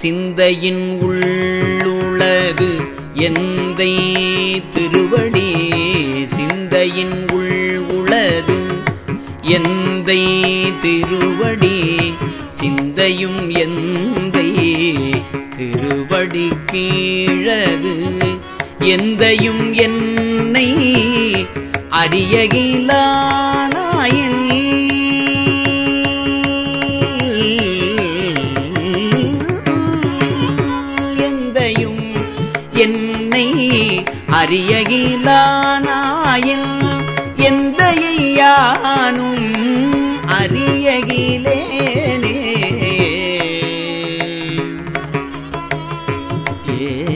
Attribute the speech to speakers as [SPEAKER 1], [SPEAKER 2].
[SPEAKER 1] சிந்தையின் உள்ளுளது எந்தை திருவடி? சிந்தையின் உள் உளது எந்தை திருவடி? சிந்தையும் எந்தை திருவடி கீழது எந்தையும் என்னை அறியகிலா என்னை அறிய இலானாயில் எந்த யானும் அறியகிலேனே. ஏ